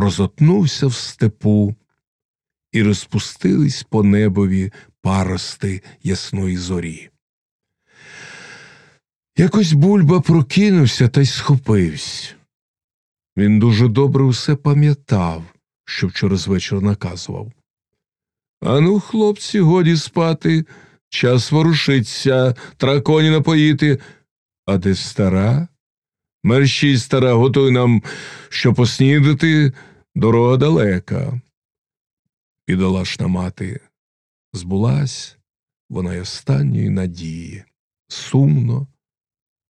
розотнувся в степу, і розпустились по небові парости ясної зорі. Якось бульба прокинувся та й схопився. Він дуже добре усе пам'ятав, що вчора з вечора наказував. Ану, хлопці, годі спати, час ворушиться, траконі напоїти. А де стара? Мерщій стара, готуй нам, що поснідати, дорога далека. Бідолашна мати збулась, вона й останньої надії, сумно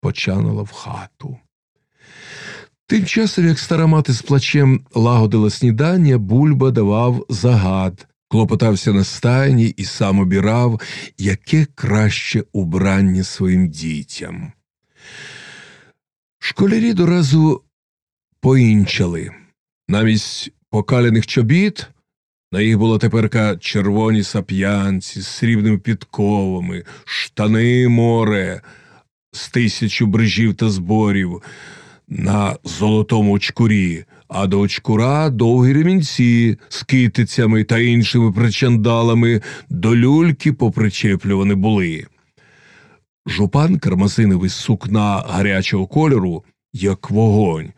почанула в хату. Тим часом, як стара мати з плачем лагодила снідання, бульба давав загад, клопотався на стайні і сам обірав, яке краще убрання своїм дітям. Школярі доразу поінчали. Намість покаляних чобіт на їх було теперка червоні сап'янці з срібними підковами, штани море з тисячу брижів та зборів на золотому очкурі, а до очкура довгі ремінці з китицями та іншими причандалами до люльки попричеплювані були. Жупан кармазиновий сукна гарячого кольору, як вогонь,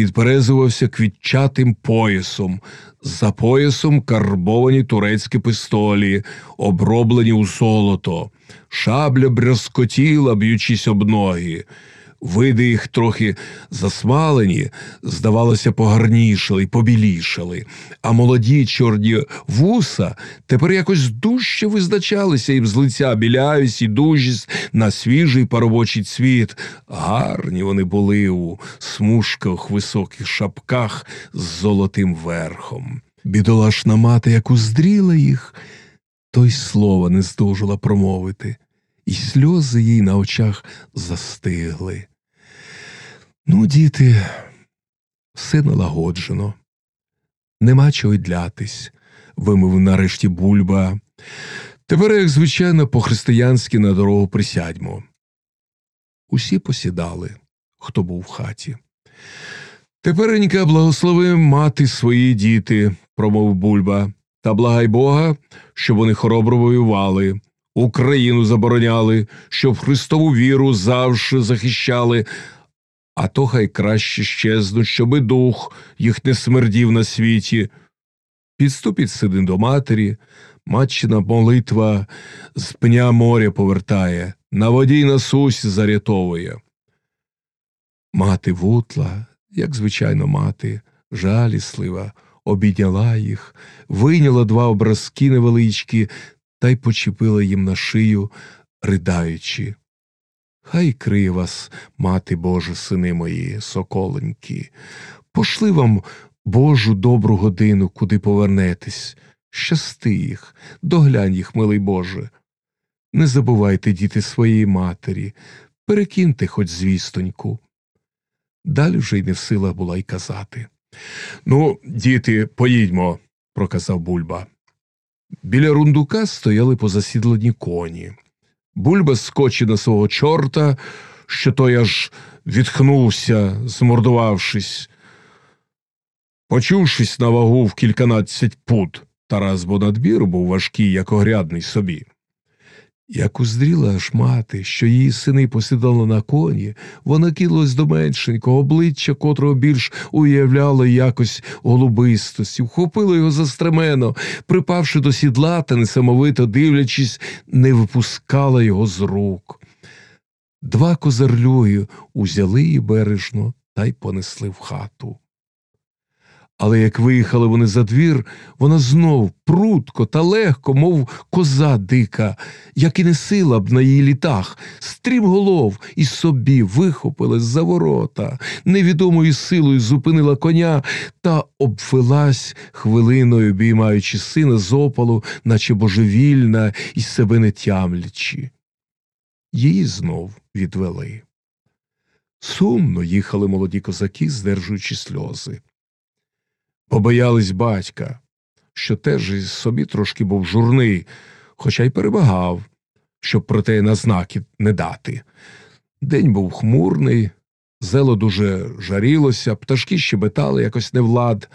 підперезувався квітчатим поясом, за поясом карбовані турецькі пистолі, оброблені у золото, шабля брязкотіла, б'ючись об ноги. Види їх трохи засмалені, здавалося, погарнішали побілішали, а молоді чорні вуса тепер якось дужче визначалися і з лиця біляюсь і дужість на свіжий паровочий цвіт. Гарні вони були у смужках високих шапках з золотим верхом. Бідолашна мати, як уздріла їх, то й слова не здужила промовити, і сльози їй на очах застигли. Ну, діти, все налагоджено. Нема чого й длятись, вимовив нарешті бульба. Тепер, як звичайно, по-християнськи на дорогу присядьмо. Усі посідали, хто був в хаті. Теперенька благослови мати свої діти, промовив бульба, та благай Бога, щоб вони хоробро воювали, Україну забороняли, щоб Христову віру завжди захищали а то хай краще щезнуть, щоби дух їх не смердів на світі. Підступить сидин до матері, матчина молитва з пня моря повертає, на воді й на сусі зарятовує. Мати вутла, як звичайно мати, жаліслива, обідняла їх, вийняла два образки невеличкі та й почепила їм на шию, ридаючи. Хай криє вас, мати Божа, сини мої, соколенькі, пошли вам Божу добру годину, куди повернетесь, щасти їх, доглянь їх, милий Боже. Не забувайте, діти, своєї матері, перекиньте хоч звістоньку. Далі вже й не в силах була й казати. Ну, діти, поїдьмо, проказав бульба. Біля рундука стояли позасідлені коні. Бульба скочив на свого чорта, що той аж відхнувся, змордувавшись. Почувшись на вагу в кільканадцять пут, Тарас бо надбір був важкий, як огрядний собі. Як уздріла аж мати, що її сини посідали на коні, вона кинулась до меншенького обличчя, котрого більш уявляло якось голубистості, вхопила його за стремено, припавши до сідла та несамовито дивлячись, не випускала його з рук. Два козарлюги узяли її бережно та й понесли в хату. Але як виїхали вони за двір, вона знов прутко та легко, мов коза дика, як і не сила б на її літах, стрімголов і собі вихопила за ворота, невідомою силою зупинила коня та обвелась хвилиною, обіймаючи сина з опалу, наче божевільна і себе не тямлячи. Її знов відвели. Сумно їхали молоді козаки, здержуючи сльози побоялись батька, що теж із собі трошки був журний, хоча й перебагав, щоб про те на знаки не дати. День був хмурний, Зело дуже жарілося, пташки щебетали якось невлад.